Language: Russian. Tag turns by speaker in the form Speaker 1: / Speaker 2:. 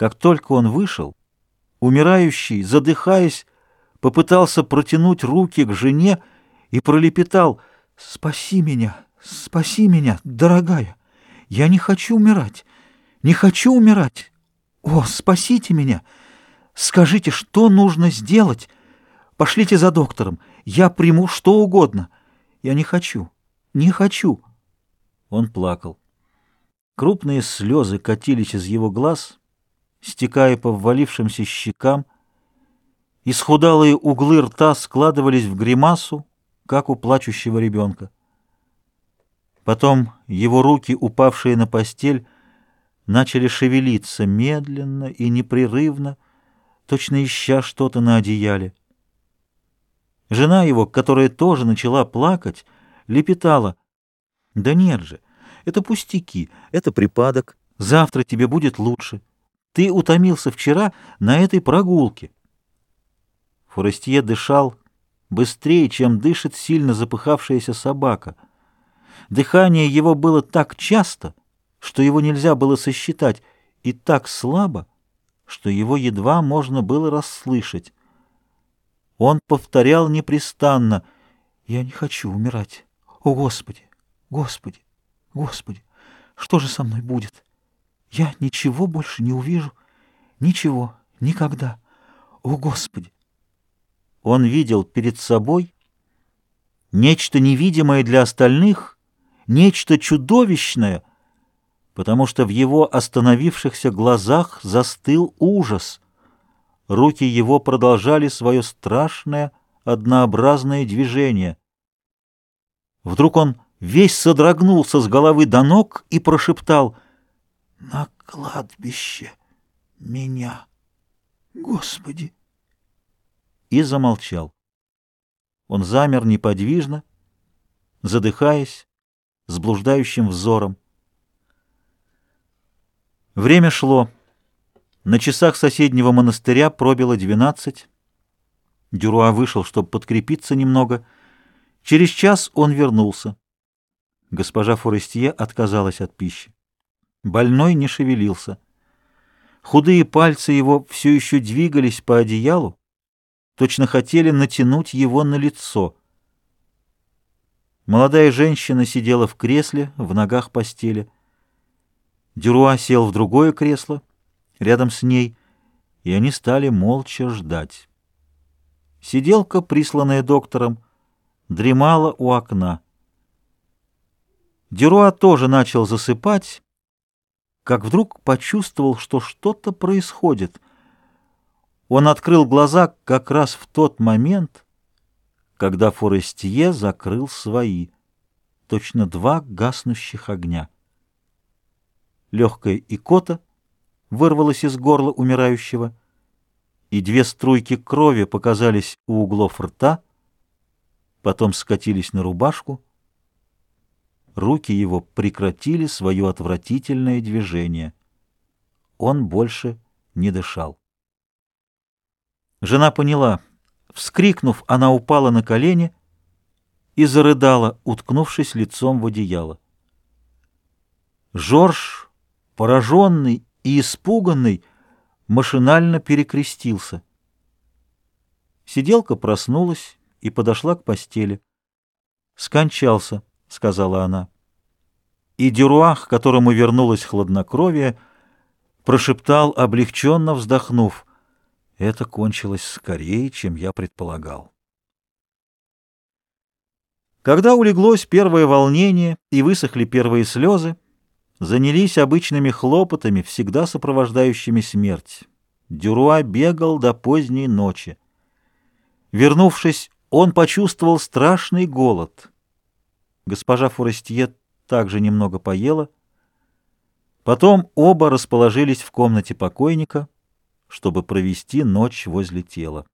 Speaker 1: Как только он вышел, умирающий, задыхаясь, попытался протянуть руки к жене и пролепетал «Спаси меня, спаси меня, дорогая! Я не хочу умирать, не хочу умирать! О, спасите меня! Скажите, что нужно сделать? Пошлите за доктором, я приму что угодно. Я не хочу, не хочу!» Он плакал. Крупные слезы катились из его глаз, стекая по ввалившимся щекам, Исхудалые углы рта складывались в гримасу, как у плачущего ребенка. Потом его руки, упавшие на постель, начали шевелиться медленно и непрерывно, точно ища что-то на одеяле. Жена его, которая тоже начала плакать, лепетала. «Да нет же, это пустяки, это припадок, завтра тебе будет лучше. Ты утомился вчера на этой прогулке». Форестье дышал быстрее, чем дышит сильно запыхавшаяся собака. Дыхание его было так часто, что его нельзя было сосчитать, и так слабо, что его едва можно было расслышать. Он повторял непрестанно «Я не хочу умирать. О, Господи! Господи! Господи! Что же со мной будет? Я ничего больше не увижу. Ничего. Никогда. О, Господи!» Он видел перед собой нечто невидимое для остальных, нечто чудовищное, потому что в его остановившихся глазах застыл ужас. Руки его продолжали свое страшное, однообразное движение. Вдруг он весь содрогнулся с головы до ног и прошептал «На кладбище меня, Господи!» и замолчал. Он замер неподвижно, задыхаясь, с блуждающим взором. Время шло. На часах соседнего монастыря пробило двенадцать. Дюруа вышел, чтобы подкрепиться немного. Через час он вернулся. Госпожа Форестье отказалась от пищи. Больной не шевелился. Худые пальцы его все еще двигались по одеялу, точно хотели натянуть его на лицо. Молодая женщина сидела в кресле, в ногах постели. Дюруа сел в другое кресло, рядом с ней, и они стали молча ждать. Сиделка, присланная доктором, дремала у окна. Дюруа тоже начал засыпать, как вдруг почувствовал, что что-то происходит — он открыл глаза как раз в тот момент, когда Форестье закрыл свои, точно два гаснущих огня. Легкая икота вырвалась из горла умирающего, и две струйки крови показались у углов рта, потом скатились на рубашку. Руки его прекратили свое отвратительное движение. Он больше не дышал. Жена поняла. Вскрикнув, она упала на колени и зарыдала, уткнувшись лицом в одеяло. Жорж, пораженный и испуганный, машинально перекрестился. Сиделка проснулась и подошла к постели. «Скончался», — сказала она. И Дюруах, которому вернулось хладнокровие, прошептал, облегченно вздохнув — это кончилось скорее, чем я предполагал. Когда улеглось первое волнение и высохли первые слезы, занялись обычными хлопотами, всегда сопровождающими смерть. Дюруа бегал до поздней ночи. Вернувшись, он почувствовал страшный голод. Госпожа Форестье также немного поела. Потом оба расположились в комнате покойника — чтобы провести ночь возле тела.